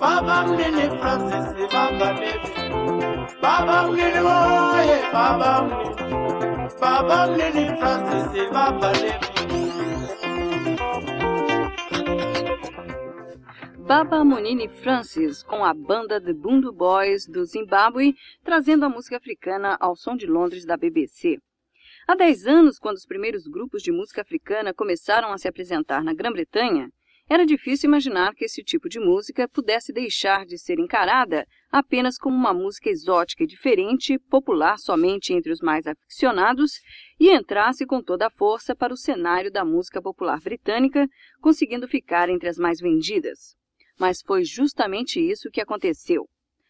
Baba mnene Francis Baba Levi Baba mnene oye Baba mnene Baba mnene Francis Baba Baba Munini Francis com a banda The Bundu Boys do Zimbábue, trazendo a música africana ao som de Londres da BBC. Há 10 anos, quando os primeiros grupos de música africana começaram a se apresentar na Grã-Bretanha, era difícil imaginar que esse tipo de música pudesse deixar de ser encarada apenas como uma música exótica e diferente, popular somente entre os mais aficionados, e entrasse com toda a força para o cenário da música popular britânica, conseguindo ficar entre as mais vendidas. Mas foi justamente isso que aconteceu.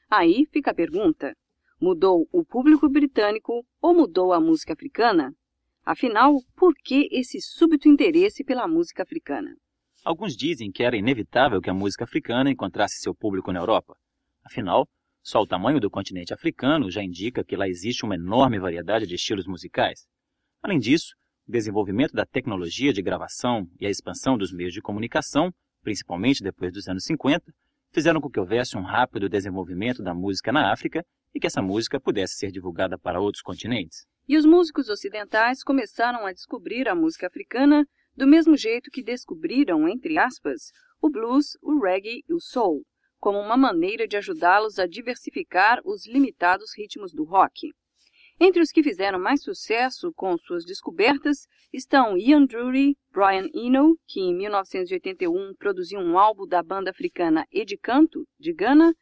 Aí fica a pergunta: mudou o público britânico ou mudou a música africana? Afinal, por que esse súbito interesse pela música africana? Alguns dizem que era inevitável que a música africana encontrasse seu público na Europa. Afinal, só o tamanho do continente africano já indica que lá existe uma enorme variedade de estilos musicais. Além disso, o desenvolvimento da tecnologia de gravação e a expansão dos meios de comunicação, principalmente depois dos anos 50, fizeram com que houvesse um rápido desenvolvimento da música na África e que essa música pudesse ser divulgada para outros continentes. E os músicos ocidentais começaram a descobrir a música africana do mesmo jeito que descobriram, entre aspas, o blues, o reggae e o soul, como uma maneira de ajudá-los a diversificar os limitados ritmos do rock. Entre os que fizeram mais sucesso com suas descobertas estão Ian Drury, Brian Eno, que em 1981 produziu um álbum da banda africana Edicanto, de Ghana,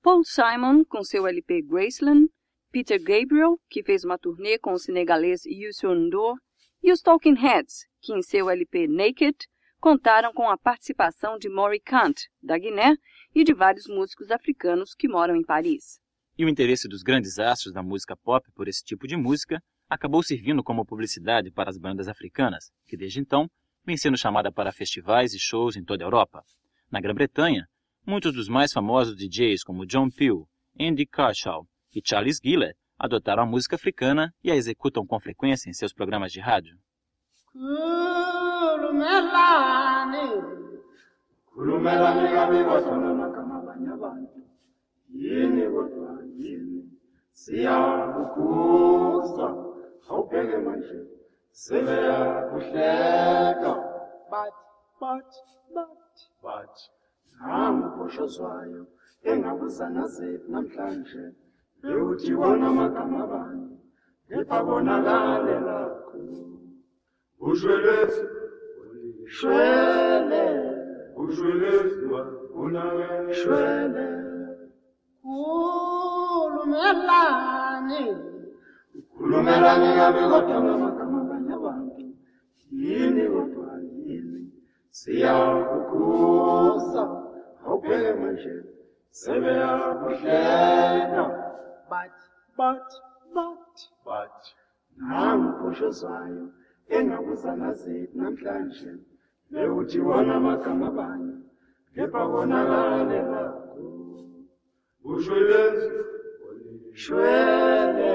Paul Simon com seu LP Graceland, Peter Gabriel, que fez uma turnê com o senegalês Youssou N'Dour, e os Talking Heads, que em seu LP Naked contaram com a participação de Maury Kant, da Guiné, e de vários músicos africanos que moram em Paris. E o interesse dos grandes astros da música pop por esse tipo de música acabou servindo como publicidade para as bandas africanas, que desde então vem sendo chamada para festivais e shows em toda a Europa. Na Grã-Bretanha, muitos dos mais famosos DJs como John Peel, Andy Carshaw e Charles Gillett adotaram a música africana e a executam com frequência em seus programas de rádio. khulumelane khulumelane kabe kodwa kama abanye abantu. Yini kodwa? Yini? Siyakukhuzwa awubheke manje. Sebeyakuhleka. Bathi bathi bathi bathi nangu oshozwayo engakuzanazeli namhlanje. Bewuthi wona amagama abanye. Liphakonakale lakho У желез, швеле, у железла, у наве, швеле, kulumelani, kulumelani yabigota namakamabanya bantu, yini wapayini, siyakukuza, hopele maisha, sebe yakushena, but, but, but, bati, nangu kusho engakuzanazeli namhlanje bewuthi wona amagama abanye kepha konakale lakho ushwelezi shwele.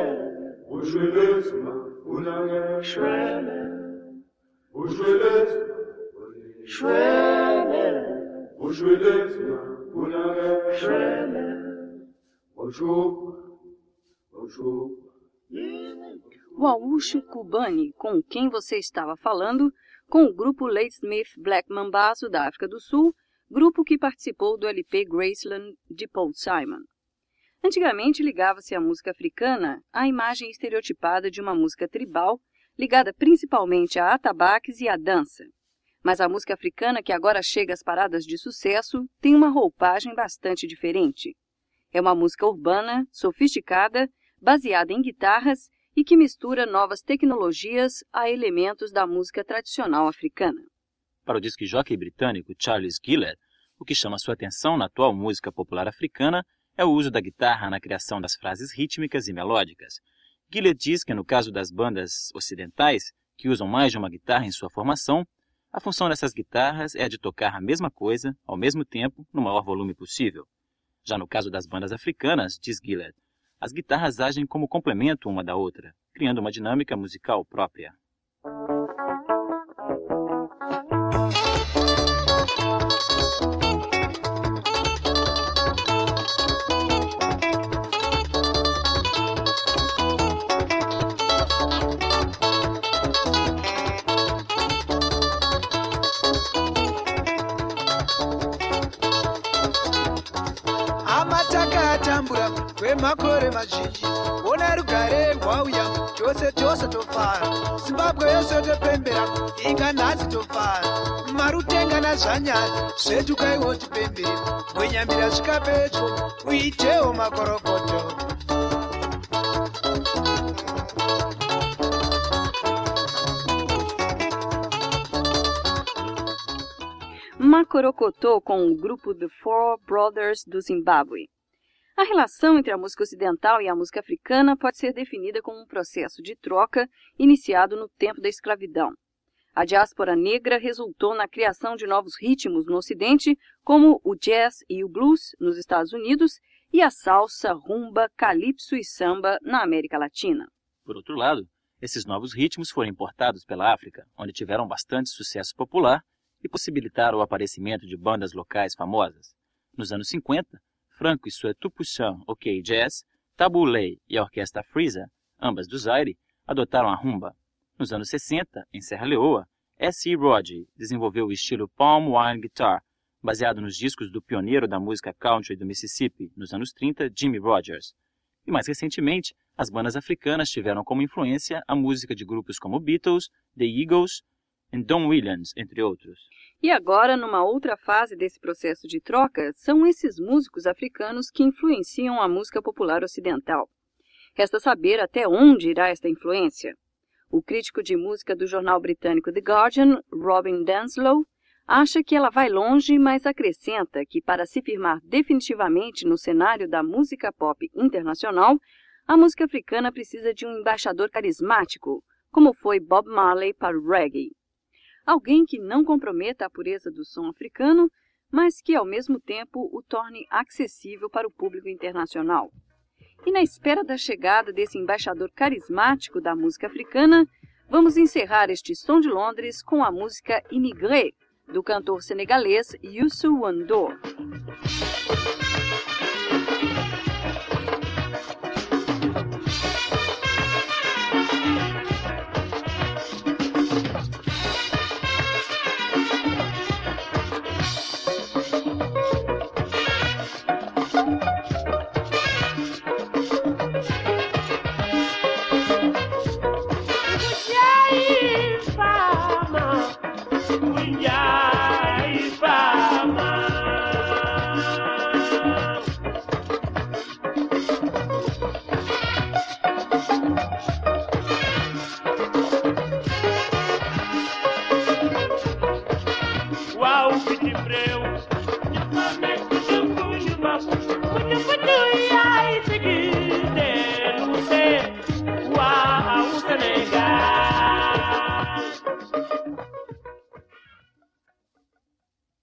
ushwelezi ma unake. Shwele. Ushwelezi shwele. ushwelezi ma unake. Shwele. Oshupa oshupa O Awushu Kubani, com quem você estava falando, com o grupo Ladesmith Black Mambazo da África do Sul, grupo que participou do LP Graceland de Paul Simon. Antigamente ligava-se à música africana à imagem estereotipada de uma música tribal, ligada principalmente a atabaques e à dança. Mas a música africana que agora chega às paradas de sucesso tem uma roupagem bastante diferente. É uma música urbana, sofisticada, baseada em guitarras e que mistura novas tecnologias a elementos da música tradicional africana. Para o disc-jockey britânico Charles Gillett, o que chama sua atenção na atual música popular africana é o uso da guitarra na criação das frases rítmicas e melódicas. Gillett diz que no caso das bandas ocidentais, que usam mais de uma guitarra em sua formação, a função dessas guitarras é a de tocar a mesma coisa, ao mesmo tempo, no maior volume possível. Já no caso das bandas africanas, diz Gillett, as guitarras agem como complemento uma da outra, criando uma dinâmica musical própria. kutambura kwemakore mazhinji ona rugare rwauya. Chose chose tofara zimbabwe yose topembera inga nhasi tofara marutenga nazvanyadzi zvetukaiwo tipembere mwenyambira svika petyo uitewo makorokoto. Macorocotô com o grupo The Four Brothers do Zimbábue. A relação entre a música ocidental e a música africana pode ser definida como um processo de troca iniciado no tempo da escravidão. A diáspora negra resultou na criação de novos ritmos no Ocidente, como o jazz e o blues nos Estados Unidos e a salsa, rumba, calypso e samba na América Latina. Por outro lado, esses novos ritmos foram importados pela África, onde tiveram bastante sucesso popular e possibilitaram o aparecimento de bandas locais famosas. Nos anos 50, Franco e sua Tupuxan OK Jazz, Tabu Ley e a orquestra Freeza, ambas do Zaire, adotaram a rumba. Nos anos 60, em Serra Leoa, S.E. Rodgers desenvolveu o estilo Palm Wine Guitar, baseado nos discos do pioneiro da música country do Mississippi, nos anos 30, Jimmy Rogers. E mais recentemente, as bandas africanas tiveram como influência a música de grupos como Beatles, The Eagles e Don Williams, entre outros. E agora, numa outra fase desse processo de troca, são esses músicos africanos que influenciam a música popular ocidental. Resta saber até onde irá esta influência. O crítico de música do jornal britânico The Guardian, Robin Danslow, acha que ela vai longe, mas acrescenta que para se firmar definitivamente no cenário da música pop internacional, a música africana precisa de um embaixador carismático, como foi Bob Marley para o reggae alguém que não comprometa a pureza do som africano, mas que ao mesmo tempo o torne acessível para o público internacional. E na espera da chegada desse embaixador carismático da música africana, vamos encerrar este som de Londres com a música Immigré, do cantor senegalês Youssou N'Dour. Uau, que te breu